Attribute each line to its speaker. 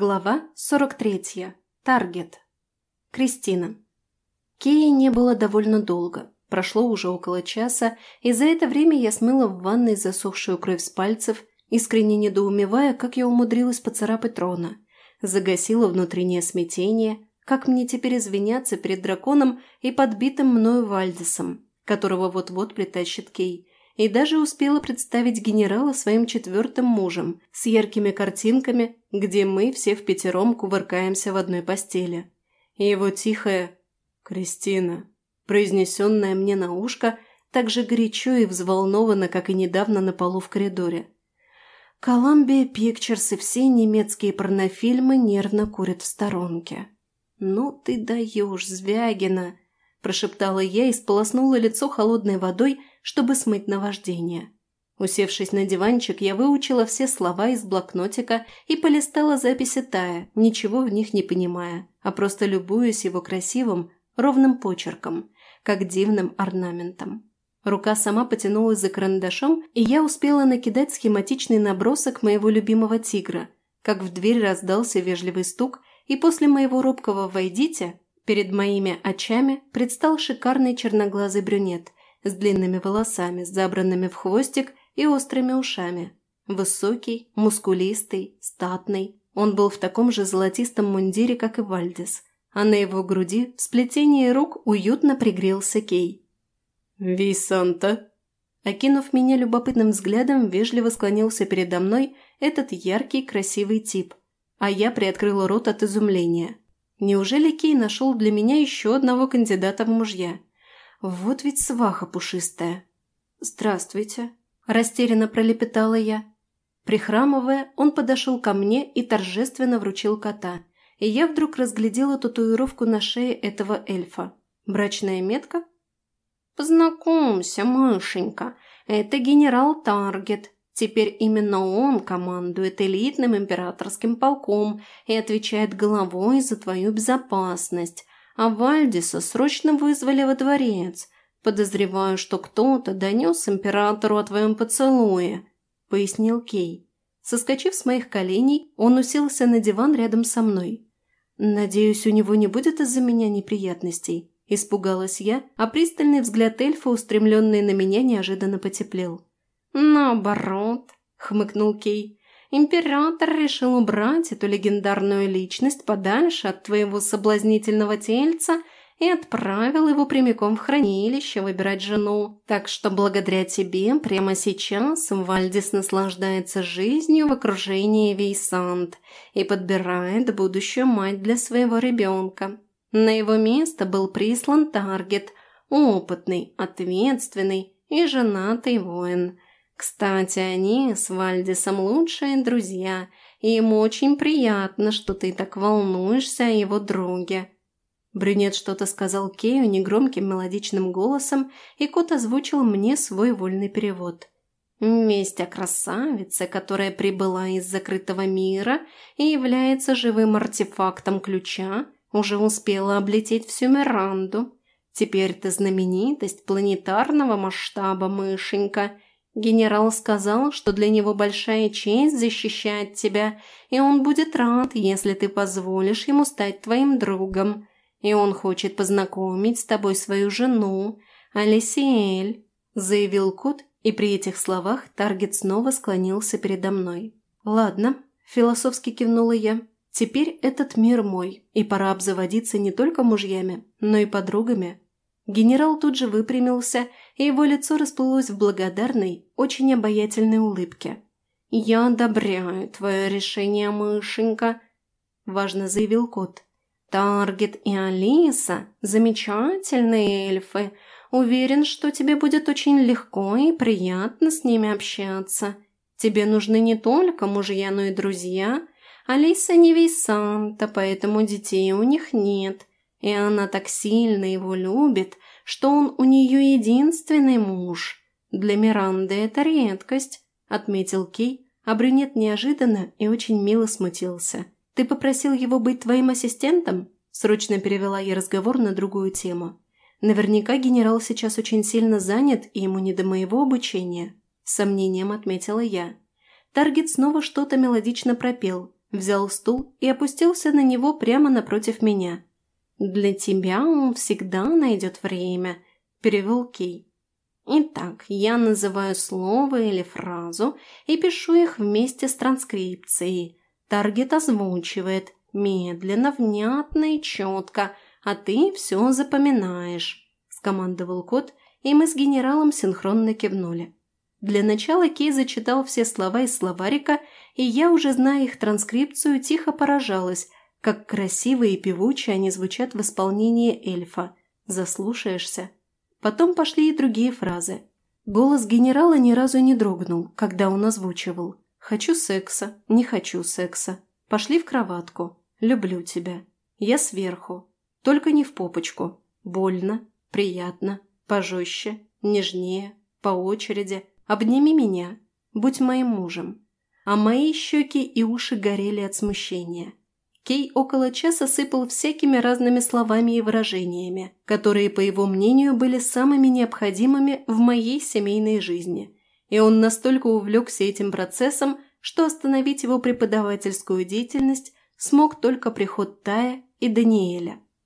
Speaker 1: Глава 43. Таргет. Кристина. Кеи не было довольно долго. Прошло уже около часа, и за это время я смыла в ванной засохшую кровь с пальцев, искренне недоумевая, как я умудрилась поцарапать трона. Загасила внутреннее смятение, как мне теперь извиняться перед драконом и подбитым мною Вальдесом, которого вот-вот притащит Кей, и даже успела представить генерала своим четвертым мужем с яркими картинками, где мы все в пятером кувыркаемся в одной постели. И его тихое «Кристина», произнесенное мне на ушко, так же горячо и взволнованно, как и недавно на полу в коридоре. Колумбия Пикчерс и все немецкие порнофильмы нервно курят в сторонке. «Ну ты даешь, Звягина!» – прошептала я и сполоснула лицо холодной водой, чтобы смыть наваждение. Усевшись на диванчик, я выучила все слова из блокнотика и полистала записи Тая, ничего в них не понимая, а просто любуясь его красивым, ровным почерком, как дивным орнаментом. Рука сама потянулась за карандашом, и я успела накидать схематичный набросок моего любимого тигра, как в дверь раздался вежливый стук, и после моего робкого «войдите» перед моими очами предстал шикарный черноглазый брюнет – с длинными волосами, забранными в хвостик и острыми ушами. Высокий, мускулистый, статный. Он был в таком же золотистом мундире, как и Вальдис, а на его груди в сплетении рук уютно пригрелся Кей.
Speaker 2: «Висанта!»
Speaker 1: Окинув меня любопытным взглядом, вежливо склонился передо мной этот яркий, красивый тип, а я приоткрыла рот от изумления. Неужели Кей нашел для меня еще одного кандидата в мужья? Вот ведь сваха пушистая. «Здравствуйте», – растерянно пролепетала я. Прихрамывая, он подошел ко мне и торжественно вручил кота, и я вдруг разглядела татуировку на шее этого эльфа. Брачная метка? «Познакомься, мышенька, это генерал Таргет. Теперь именно он командует элитным императорским полком и отвечает головой за твою безопасность а Вальдиса срочно вызвали во дворец. Подозреваю, что кто-то донес императору о твоем поцелуе», – пояснил Кей. Соскочив с моих коленей, он уселся на диван рядом со мной. «Надеюсь, у него не будет из-за меня неприятностей», – испугалась я, а пристальный взгляд эльфа, устремленный на меня, неожиданно потеплел. «Наоборот», – хмыкнул Кей, Император решил убрать эту легендарную личность подальше от твоего соблазнительного тельца и отправил его прямиком в хранилище выбирать жену. Так что благодаря тебе прямо сейчас Вальдис наслаждается жизнью в окружении Вейсант и подбирает будущую мать для своего ребенка. На его место был прислан Таргет, опытный, ответственный и женатый воин – кстати, они с Вальдисом лучшие друзья, и ему очень приятно, что ты так волнуешься о его друге». Брюнет что-то сказал Кею негромким мелодичным голосом, и кот озвучил мне свой вольный перевод. Месть о красавице, которая прибыла из закрытого мира и является живым артефактом ключа, уже успела облететь всю Миранду. Теперь ты знаменитость планетарного масштаба, мышенька – Генерал сказал, что для него большая честь защищать тебя, и он будет рад, если ты позволишь ему стать твоим другом. И он хочет познакомить с тобой свою жену, Алисиэль», – заявил кот, и при этих словах Таргет снова склонился передо мной. «Ладно», – философски кивнула я. «Теперь этот мир мой, и пора обзаводиться не только мужьями, но и подругами». Генерал тут же выпрямился, и его лицо расплылось в благодарной, очень обаятельной улыбке. «Я одобряю твое решение, мышенька», – важно заявил кот. «Таргет и Алиса – замечательные эльфы. Уверен, что тебе будет очень легко и приятно с ними общаться. Тебе нужны не только мужья, но и друзья. Алиса не Вейсанта, поэтому детей у них нет. И она так сильно его любит, что он у нее единственный муж. Для Миранды это редкость, отметил Кей, а брюнет неожиданно и очень мило смутился. Ты попросил его быть твоим ассистентом? Срочно перевела я разговор на другую тему. Наверняка генерал сейчас очень сильно занят, и ему не до моего обучения. Сомнением отметила я. Таргет снова что-то мелодично пропел, взял стул и опустился на него прямо напротив меня. «Для тебя он всегда найдет время», – перевел Кей. Итак, я называю слово или фразу и пишу их вместе с транскрипцией. Таргет озвучивает медленно, внятно и четко, а ты все запоминаешь», – скомандовал кот, и мы с генералом синхронно кивнули. Для начала Кей зачитал все слова из словарика, и я, уже зная их транскрипцию, тихо поражалась, как красиво и певуче они звучат в исполнении эльфа. Заслушаешься. Потом пошли и другие фразы. Голос генерала ни разу не дрогнул, когда он озвучивал. «Хочу секса, не хочу секса. Пошли в кроватку. Люблю тебя. Я сверху. Только не в попочку. Больно, приятно, пожестче, нежнее, по очереди. Обними меня. Будь моим мужем». А мои щеки и уши горели от смущения. Кей около часа сыпал всякими разными словами и выражениями, которые, по его мнению, были самыми необходимыми в моей семейной жизни. И он настолько увлекся этим процессом, что остановить его преподавательскую деятельность смог только приход Тая и Даниэля.